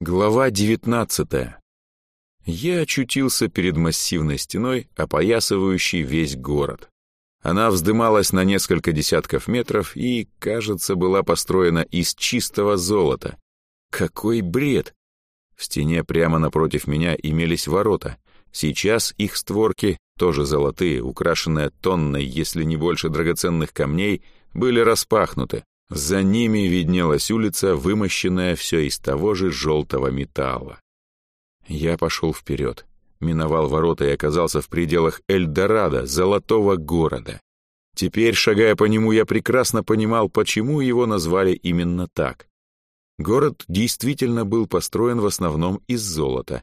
Глава девятнадцатая. Я очутился перед массивной стеной, опоясывающей весь город. Она вздымалась на несколько десятков метров и, кажется, была построена из чистого золота. Какой бред! В стене прямо напротив меня имелись ворота. Сейчас их створки, тоже золотые, украшенные тонной, если не больше драгоценных камней, были распахнуты. За ними виднелась улица, вымощенная все из того же желтого металла. Я пошел вперед, миновал ворота и оказался в пределах Эльдорадо, золотого города. Теперь, шагая по нему, я прекрасно понимал, почему его назвали именно так. Город действительно был построен в основном из золота.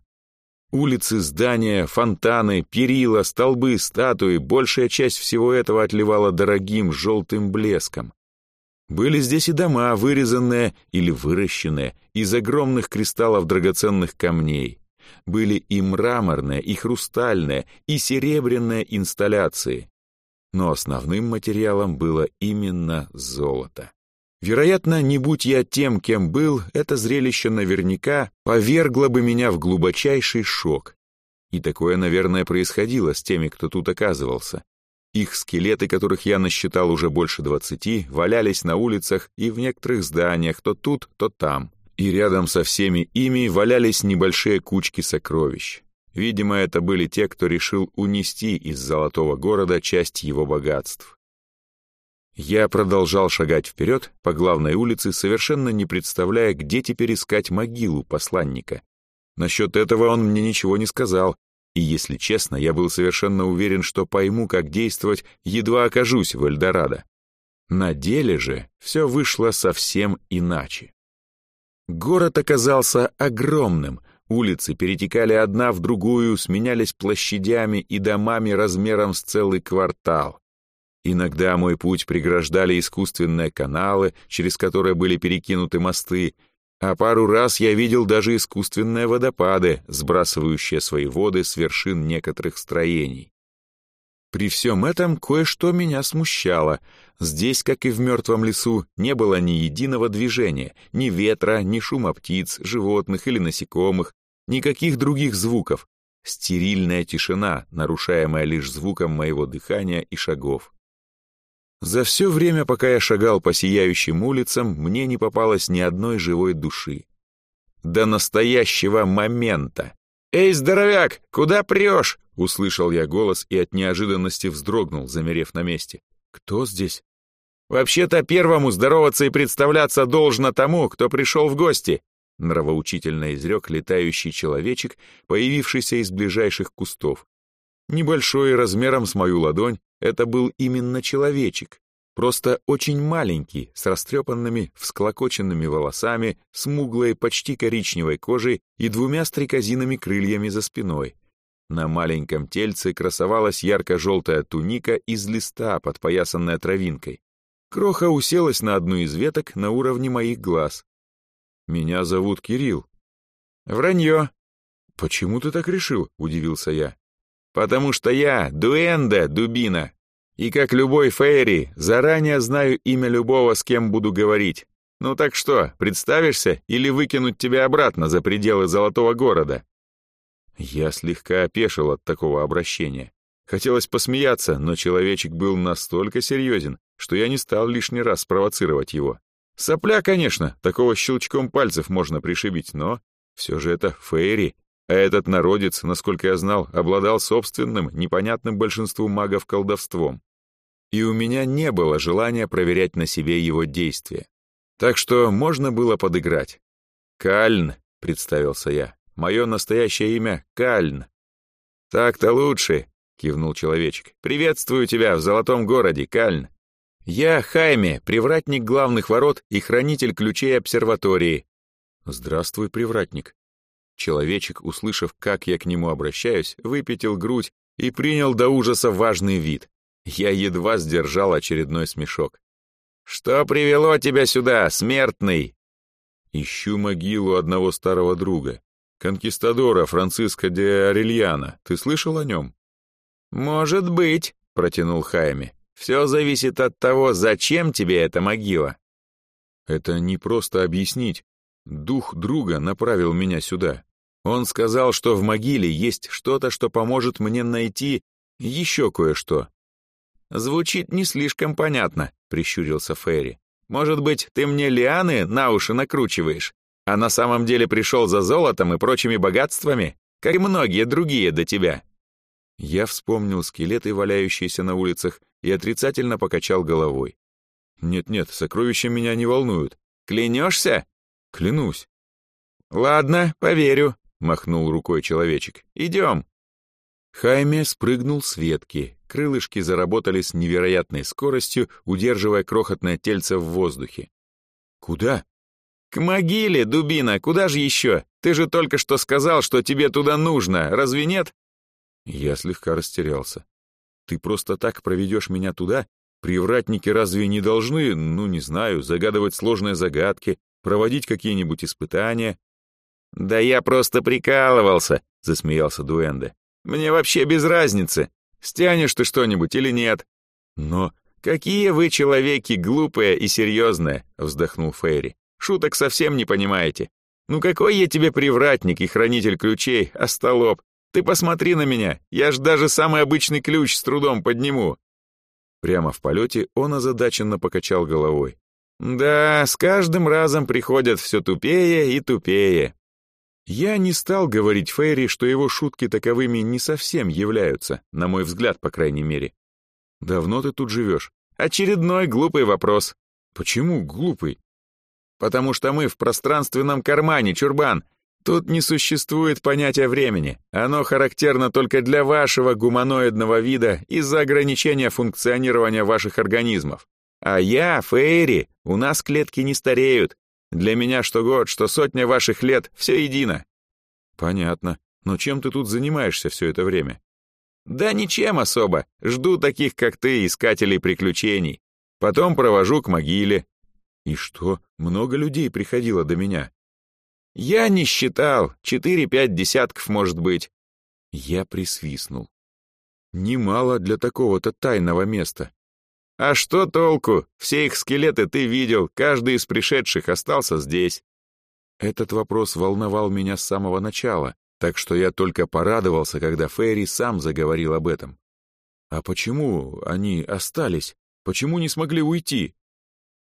Улицы, здания, фонтаны, перила, столбы, статуи, большая часть всего этого отливала дорогим желтым блеском. Были здесь и дома, вырезанные или выращенные из огромных кристаллов драгоценных камней. Были и мраморные, и хрустальные, и серебряные инсталляции. Но основным материалом было именно золото. Вероятно, не будь я тем, кем был, это зрелище наверняка повергло бы меня в глубочайший шок. И такое, наверное, происходило с теми, кто тут оказывался. Их скелеты, которых я насчитал уже больше двадцати, валялись на улицах и в некоторых зданиях, то тут, то там. И рядом со всеми ими валялись небольшие кучки сокровищ. Видимо, это были те, кто решил унести из золотого города часть его богатств. Я продолжал шагать вперед по главной улице, совершенно не представляя, где теперь искать могилу посланника. Насчет этого он мне ничего не сказал, и, если честно, я был совершенно уверен, что пойму, как действовать, едва окажусь в Эльдорадо. На деле же все вышло совсем иначе. Город оказался огромным, улицы перетекали одна в другую, сменялись площадями и домами размером с целый квартал. Иногда мой путь преграждали искусственные каналы, через которые были перекинуты мосты, а пару раз я видел даже искусственные водопады, сбрасывающие свои воды с вершин некоторых строений. При всем этом кое-что меня смущало. Здесь, как и в мертвом лесу, не было ни единого движения, ни ветра, ни шума птиц, животных или насекомых, никаких других звуков. Стерильная тишина, нарушаемая лишь звуком моего дыхания и шагов. За все время, пока я шагал по сияющим улицам, мне не попалось ни одной живой души. До настоящего момента. «Эй, здоровяк, куда прешь?» — услышал я голос и от неожиданности вздрогнул, замерев на месте. «Кто здесь?» «Вообще-то первому здороваться и представляться должно тому, кто пришел в гости», — нравоучительно изрек летающий человечек, появившийся из ближайших кустов. Небольшой размером с мою ладонь, это был именно человечек, просто очень маленький, с растрепанными, всклокоченными волосами, смуглой, почти коричневой кожей и двумя стрекозиными крыльями за спиной. На маленьком тельце красовалась ярко-желтая туника из листа, подпоясанная травинкой. Кроха уселась на одну из веток на уровне моих глаз. «Меня зовут Кирилл». «Вранье». «Почему ты так решил?» — удивился я. Потому что я дуэнда, дубина. И как любой фейри, заранее знаю имя любого, с кем буду говорить. Ну так что, представишься или выкинуть тебя обратно за пределы Золотого города?» Я слегка опешил от такого обращения. Хотелось посмеяться, но человечек был настолько серьезен, что я не стал лишний раз спровоцировать его. Сопля, конечно, такого щелчком пальцев можно пришибить, но все же это Фейри, а этот народец, насколько я знал, обладал собственным, непонятным большинству магов колдовством. И у меня не было желания проверять на себе его действия. Так что можно было подыграть. «Кальн», — представился я. «Мое настоящее имя — Кальн». «Так-то лучше», — кивнул человечек. «Приветствую тебя в золотом городе, Кальн. Я Хайме, привратник главных ворот и хранитель ключей обсерватории». «Здравствуй, привратник», Человечек, услышав, как я к нему обращаюсь, выпятил грудь и принял до ужаса важный вид. Я едва сдержал очередной смешок. «Что привело тебя сюда, смертный?» «Ищу могилу одного старого друга, конкистадора Франциско де Арельяна. Ты слышал о нем?» «Может быть», — протянул Хайме. «Все зависит от того, зачем тебе эта могила». «Это не просто объяснить. дух друга направил меня сюда. Он сказал, что в могиле есть что-то, что поможет мне найти еще кое-что. Звучит не слишком понятно, прищурился Ферри. Может быть, ты мне лианы на уши накручиваешь, а на самом деле пришел за золотом и прочими богатствами, как и многие другие до тебя. Я вспомнил скелеты, валяющиеся на улицах, и отрицательно покачал головой. «Нет-нет, сокровища меня не волнуют. Клянешься?» «Клянусь». «Ладно, поверю», — махнул рукой человечек. «Идем». Хайме спрыгнул с ветки. Крылышки заработали с невероятной скоростью, удерживая крохотное тельце в воздухе. «Куда?» «К могиле, дубина, куда же еще? Ты же только что сказал, что тебе туда нужно, разве нет?» Я слегка растерялся. «Ты просто так проведешь меня туда? Привратники разве не должны, ну, не знаю, загадывать сложные загадки, проводить какие-нибудь испытания?» «Да я просто прикалывался», — засмеялся Дуэнде. «Мне вообще без разницы, стянешь ты что-нибудь или нет». «Но какие вы человеки глупые и серьезные», — вздохнул Фейри. «Шуток совсем не понимаете. Ну какой я тебе привратник и хранитель ключей, остолоп? Ты посмотри на меня, я ж даже самый обычный ключ с трудом подниму». Прямо в полете он озадаченно покачал головой. «Да, с каждым разом приходят все тупее и тупее». Я не стал говорить Фейри, что его шутки таковыми не совсем являются, на мой взгляд, по крайней мере. «Давно ты тут живешь?» «Очередной глупый вопрос». «Почему глупый?» «Потому что мы в пространственном кармане, чурбан. Тут не существует понятия времени. Оно характерно только для вашего гуманоидного вида из-за ограничения функционирования ваших организмов. А я, Фейри, у нас клетки не стареют. Для меня что год, что сотня ваших лет, все едино. Понятно. Но чем ты тут занимаешься все это время? Да ничем особо. Жду таких, как ты, искателей приключений. Потом провожу к могиле. И что, много людей приходило до меня? Я не считал, четыре-пять десятков, может быть. Я присвистнул. Немало для такого-то тайного места. А что толку? Все их скелеты ты видел, каждый из пришедших остался здесь. Этот вопрос волновал меня с самого начала, так что я только порадовался, когда Ферри сам заговорил об этом. А почему они остались? Почему не смогли уйти?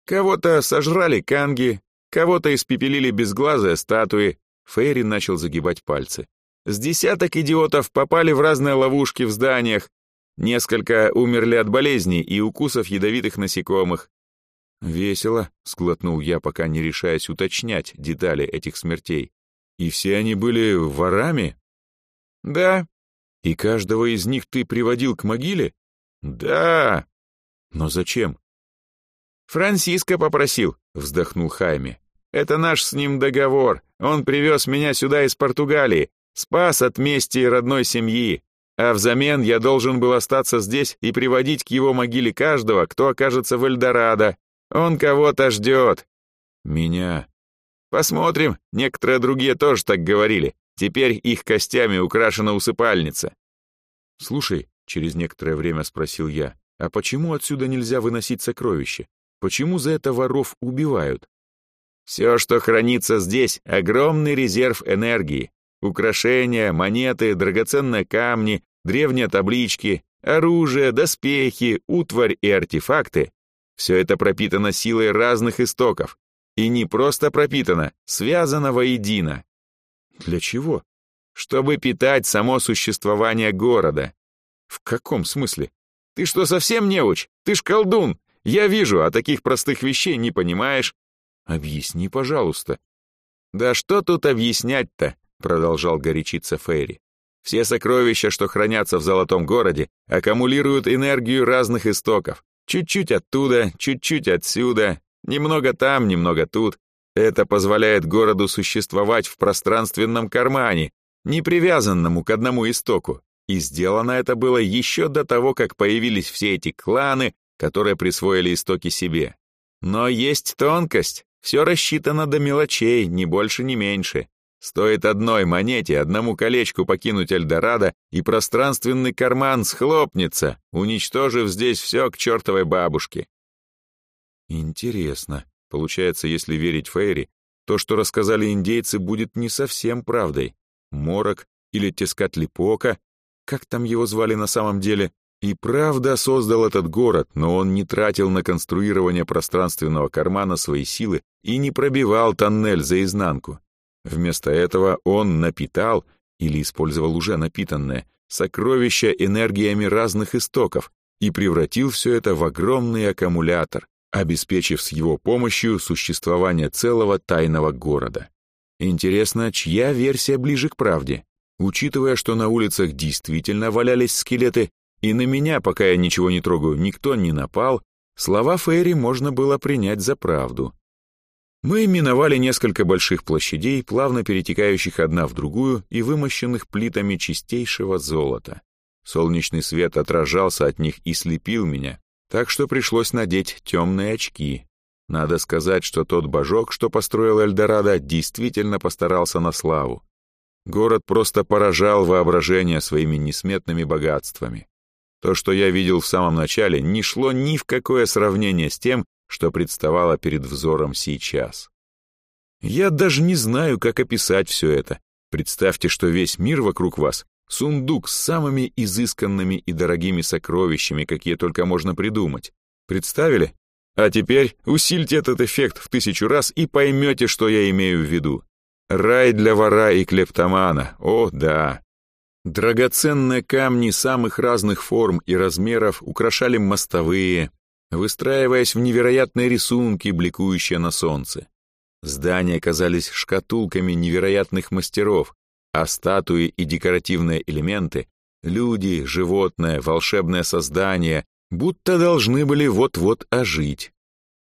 Кого-то сожрали канги, Кого-то испепелили безглазые статуи. Фейри начал загибать пальцы. С десяток идиотов попали в разные ловушки в зданиях. Несколько умерли от болезней и укусов ядовитых насекомых. «Весело», — сглотнул я, пока не решаясь уточнять детали этих смертей. «И все они были ворами?» «Да». «И каждого из них ты приводил к могиле?» «Да». «Но зачем?» «Франциско попросил», — вздохнул Хайме. Это наш с ним договор. Он привез меня сюда из Португалии, спас от мести родной семьи. А взамен я должен был остаться здесь и приводить к его могиле каждого, кто окажется в Эльдорадо. Он кого-то ждет. Меня. Посмотрим, некоторые другие тоже так говорили. Теперь их костями украшена усыпальница. Слушай, через некоторое время спросил я, а почему отсюда нельзя выносить сокровища? Почему за это воров убивают? Все, что хранится здесь, огромный резерв энергии. Украшения, монеты, драгоценные камни, древние таблички, оружие, доспехи, утварь и артефакты — все это пропитано силой разных истоков. И не просто пропитано, связано воедино. Для чего? Чтобы питать само существование города. В каком смысле? Ты что, совсем неуч? Ты ж колдун. Я вижу, а таких простых вещей не понимаешь. Объясни, пожалуйста». «Да что тут объяснять-то?» — продолжал горячиться Фейри. «Все сокровища, что хранятся в Золотом городе, аккумулируют энергию разных истоков. Чуть-чуть оттуда, чуть-чуть отсюда, немного там, немного тут. Это позволяет городу существовать в пространственном кармане, не привязанному к одному истоку. И сделано это было еще до того, как появились все эти кланы, которые присвоили истоки себе. Но есть тонкость. Все рассчитано до мелочей, ни больше, ни меньше. Стоит одной монете, одному колечку покинуть Эльдорадо, и пространственный карман схлопнется, уничтожив здесь все к чертовой бабушке. Интересно. Получается, если верить Фейри, То, что рассказали индейцы, будет не совсем правдой. Морок или Тескатлипока, как там его звали на самом деле, и правда создал этот город, но он не тратил на конструирование пространственного кармана свои силы и не пробивал тоннель за изнанку. Вместо этого он напитал, или использовал уже напитанное, сокровища энергиями разных истоков и превратил все это в огромный аккумулятор, обеспечив с его помощью существование целого тайного города. Интересно, чья версия ближе к правде? Учитывая, что на улицах действительно валялись скелеты, и на меня, пока я ничего не трогаю, никто не напал, слова Фейри можно было принять за правду. Мы миновали несколько больших площадей, плавно перетекающих одна в другую и вымощенных плитами чистейшего золота. Солнечный свет отражался от них и слепил меня, так что пришлось надеть темные очки. Надо сказать, что тот божок, что построил Эльдорадо, действительно постарался на славу. Город просто поражал воображение своими несметными богатствами. То, что я видел в самом начале, не шло ни в какое сравнение с тем, что представало перед взором сейчас. Я даже не знаю, как описать все это. Представьте, что весь мир вокруг вас Сундук с самыми изысканными и дорогими сокровищами, какие только можно придумать. Представили? А теперь усильте этот эффект в тысячу раз и поймете, что я имею в виду. Рай для вора и клептомана, о да. Драгоценные камни самых разных форм и размеров украшали мостовые, выстраиваясь в невероятные рисунки, бликующие на солнце. Здания казались шкатулками невероятных мастеров, а статуи и декоративные элементы, люди, животное, волшебное создание, будто должны были вот-вот ожить.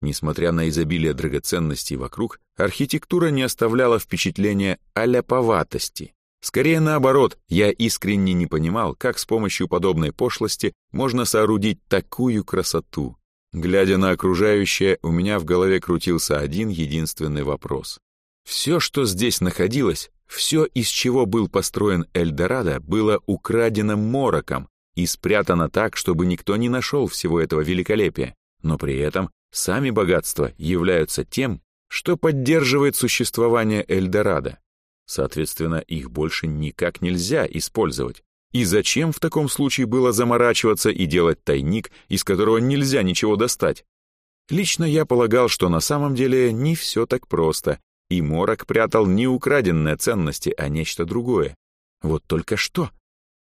Несмотря на изобилие драгоценностей вокруг, архитектура не оставляла впечатления аляповатости. Скорее наоборот, я искренне не понимал, как с помощью подобной пошлости можно соорудить такую красоту. Глядя на окружающее, у меня в голове крутился один единственный вопрос. Все, что здесь находилось, все, из чего был построен Эльдорадо, было украдено мороком и спрятано так, чтобы никто не нашел всего этого великолепия. Но при этом сами богатства являются тем, что поддерживает существование Эльдорадо. Соответственно, их больше никак нельзя использовать. И зачем в таком случае было заморачиваться и делать тайник, из которого нельзя ничего достать? Лично я полагал, что на самом деле не все так просто, и Морок прятал не украденные ценности, а нечто другое. Вот только что.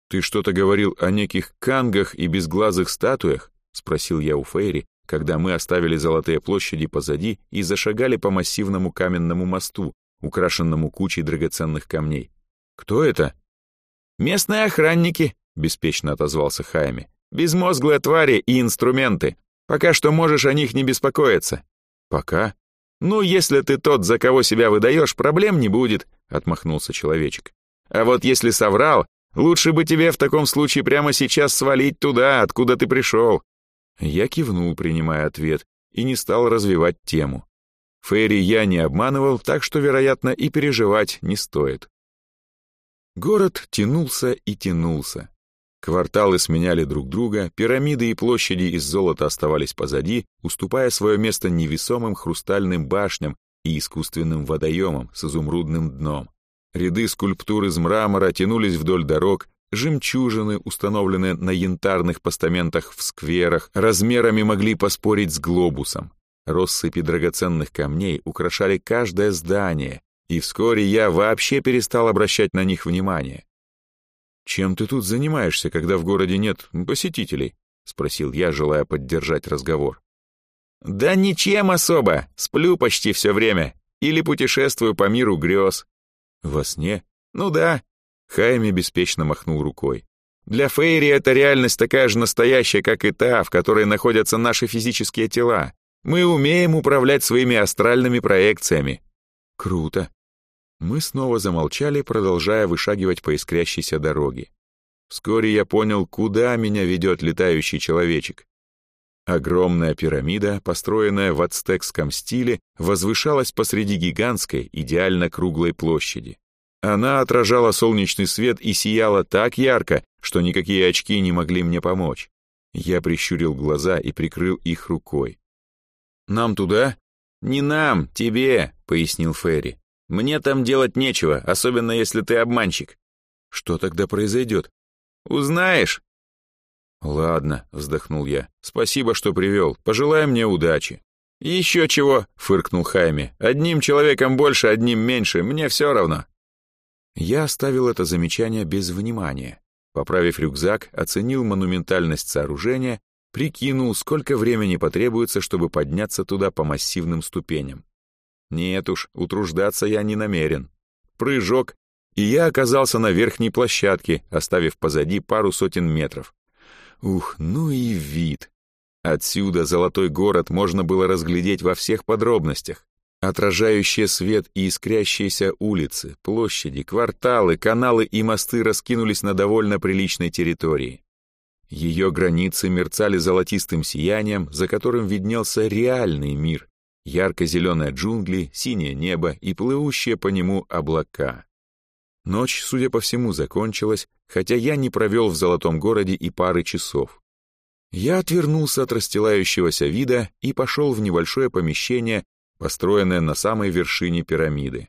«Ты что-то говорил о неких кангах и безглазых статуях?» — спросил я у Фейри, когда мы оставили золотые площади позади и зашагали по массивному каменному мосту, украшенному кучей драгоценных камней. «Кто это?» «Местные охранники», — беспечно отозвался Хайми. «Безмозглые твари и инструменты. Пока что можешь о них не беспокоиться». «Пока?» «Ну, если ты тот, за кого себя выдаешь, проблем не будет», — отмахнулся человечек. «А вот если соврал, лучше бы тебе в таком случае прямо сейчас свалить туда, откуда ты пришел». Я кивнул, принимая ответ, и не стал развивать тему. Фейри я не обманывал, так что, вероятно, и переживать не стоит. Город тянулся и тянулся. Кварталы сменяли друг друга, пирамиды и площади из золота оставались позади, уступая свое место невесомым хрустальным башням и искусственным водоемам с изумрудным дном. Ряды скульптур из мрамора тянулись вдоль дорог, жемчужины, установленные на янтарных постаментах в скверах, размерами могли поспорить с глобусом. Россыпи драгоценных камней украшали каждое здание, и вскоре я вообще перестал обращать на них внимание. «Чем ты тут занимаешься, когда в городе нет посетителей?» — спросил я, желая поддержать разговор. «Да ничем особо. Сплю почти все время. Или путешествую по миру грез». «Во сне?» «Ну да». Хайми беспечно махнул рукой. «Для Фейри эта реальность такая же настоящая, как и та, в которой находятся наши физические тела. Мы умеем управлять своими астральными проекциями». «Круто. Мы снова замолчали, продолжая вышагивать по искрящейся дороге. Вскоре я понял, куда меня ведет летающий человечек. Огромная пирамида, построенная в ацтекском стиле, возвышалась посреди гигантской, идеально круглой площади. Она отражала солнечный свет и сияла так ярко, что никакие очки не могли мне помочь. Я прищурил глаза и прикрыл их рукой. «Нам туда?» «Не нам, тебе», — пояснил Ферри. «Мне там делать нечего, особенно если ты обманщик». «Что тогда произойдет?» «Узнаешь». «Ладно», — вздохнул я. «Спасибо, что привел. Пожелай мне удачи». «Еще чего», — фыркнул Хайме. «Одним человеком больше, одним меньше. Мне все равно». Я оставил это замечание без внимания. Поправив рюкзак, оценил монументальность сооружения, прикинул, сколько времени потребуется, чтобы подняться туда по массивным ступеням. Нет уж, утруждаться я не намерен. Прыжок, и я оказался на верхней площадке, оставив позади пару сотен метров. Ух, ну и вид! Отсюда золотой город можно было разглядеть во всех подробностях. Отражающие свет и искрящиеся улицы, площади, кварталы, каналы и мосты раскинулись на довольно приличной территории. Ее границы мерцали золотистым сиянием, за которым виднелся реальный мир, ярко-зеленые джунгли, синее небо и плывущие по нему облака. Ночь, судя по всему, закончилась, хотя я не провел в золотом городе и пары часов. Я отвернулся от расстилающегося вида и пошел в небольшое помещение, построенная на самой вершине пирамиды.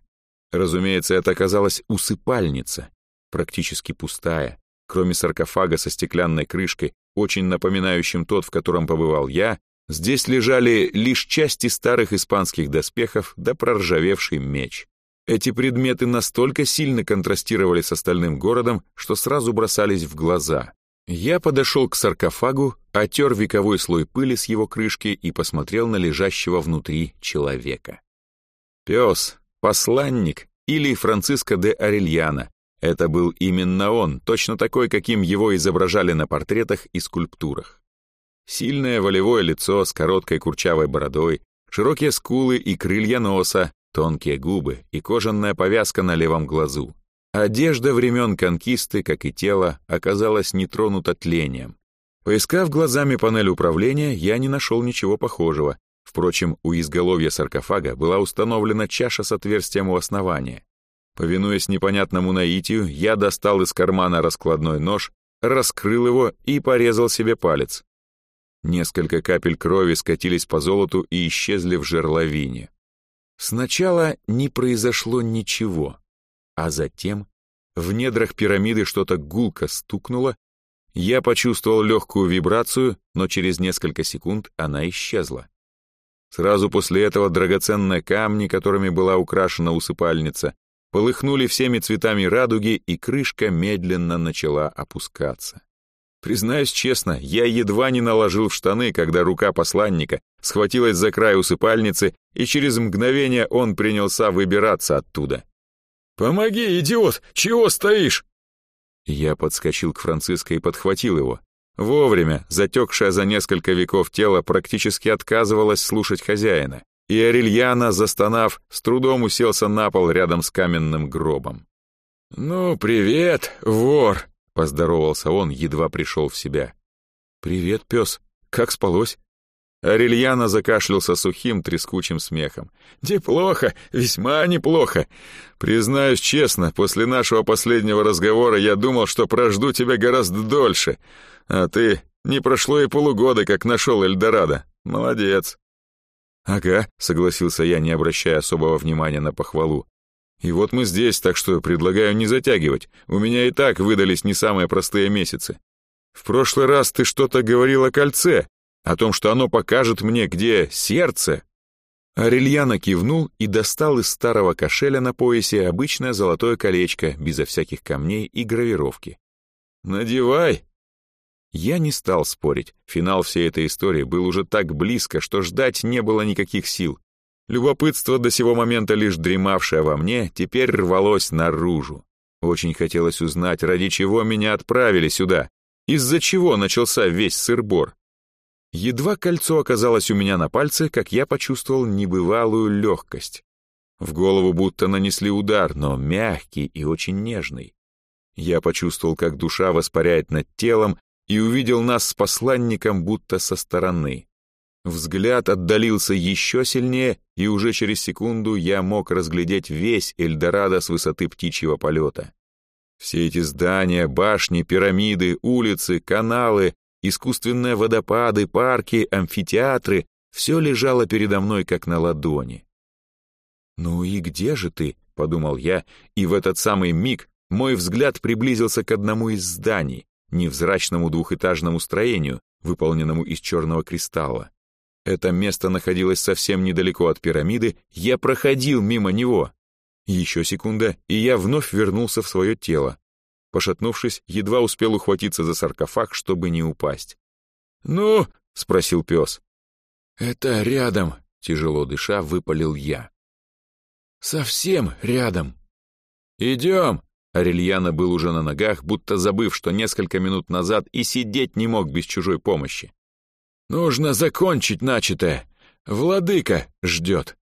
Разумеется, это оказалась усыпальница, практически пустая, кроме саркофага со стеклянной крышкой, очень напоминающим тот, в котором побывал я, здесь лежали лишь части старых испанских доспехов да проржавевший меч. Эти предметы настолько сильно контрастировали с остальным городом, что сразу бросались в глаза. Я подошел к саркофагу, отер вековой слой пыли с его крышки и посмотрел на лежащего внутри человека. Пес, посланник или Франциско де Орельяна. Это был именно он, точно такой, каким его изображали на портретах и скульптурах. Сильное волевое лицо с короткой курчавой бородой, широкие скулы и крылья носа, тонкие губы и кожаная повязка на левом глазу. Одежда времен конкисты, как и тело, оказалась не тронута тлением. Поискав глазами панель управления, я не нашел ничего похожего. Впрочем, у изголовья саркофага была установлена чаша с отверстием у основания. Повинуясь непонятному наитию, я достал из кармана раскладной нож, раскрыл его и порезал себе палец. Несколько капель крови скатились по золоту и исчезли в жерловине. Сначала не произошло ничего. А затем в недрах пирамиды что-то гулко стукнуло, я почувствовал легкую вибрацию, но через несколько секунд она исчезла. Сразу после этого драгоценные камни, которыми была украшена усыпальница, полыхнули всеми цветами радуги, и крышка медленно начала опускаться. Признаюсь честно, я едва не наложил в штаны, когда рука посланника схватилась за край усыпальницы, и через мгновение он принялся выбираться оттуда. «Помоги, идиот! Чего стоишь?» Я подскочил к Франциско и подхватил его. Вовремя затекшее за несколько веков тело практически отказывалось слушать хозяина, и Арельяна, застонав, с трудом уселся на пол рядом с каменным гробом. «Ну, привет, вор!» — поздоровался он, едва пришел в себя. «Привет, пес. Как спалось?» Арельяна закашлялся сухим, трескучим смехом. «Неплохо, весьма неплохо. Признаюсь честно, после нашего последнего разговора я думал, что прожду тебя гораздо дольше. А ты... Не прошло и полугода, как нашел Эльдорадо. Молодец». «Ага», — согласился я, не обращая особого внимания на похвалу. «И вот мы здесь, так что предлагаю не затягивать. У меня и так выдались не самые простые месяцы. В прошлый раз ты что-то говорил о кольце, о том, что оно покажет мне, где сердце. Арельяна кивнул и достал из старого кошеля на поясе обычное золотое колечко, безо всяких камней и гравировки. «Надевай!» Я не стал спорить. Финал всей этой истории был уже так близко, что ждать не было никаких сил. Любопытство, до сего момента лишь дремавшее во мне, теперь рвалось наружу. Очень хотелось узнать, ради чего меня отправили сюда, из-за чего начался весь сырбор. Едва кольцо оказалось у меня на пальце, как я почувствовал небывалую легкость. В голову будто нанесли удар, но мягкий и очень нежный. Я почувствовал, как душа воспаряет над телом, и увидел нас с посланником будто со стороны. Взгляд отдалился еще сильнее, и уже через секунду я мог разглядеть весь Эльдорадо с высоты птичьего полета. Все эти здания, башни, пирамиды, улицы, каналы искусственные водопады, парки, амфитеатры — Все лежало передо мной, как на ладони. «Ну и где же ты?» — подумал я, и в этот самый миг мой взгляд приблизился к одному из зданий, невзрачному двухэтажному строению, выполненному из черного кристалла. Это место находилось совсем недалеко от пирамиды, я проходил мимо него. Еще секунда, и я вновь вернулся в свое тело. Пошатнувшись, едва успел ухватиться за саркофаг, чтобы не упасть. «Ну?» — спросил пес. «Это рядом», — тяжело дыша выпалил я. «Совсем рядом». «Идем!» Арельяна был уже на ногах, будто забыв, что несколько минут назад и сидеть не мог без чужой помощи. «Нужно закончить начатое. Владыка ждет».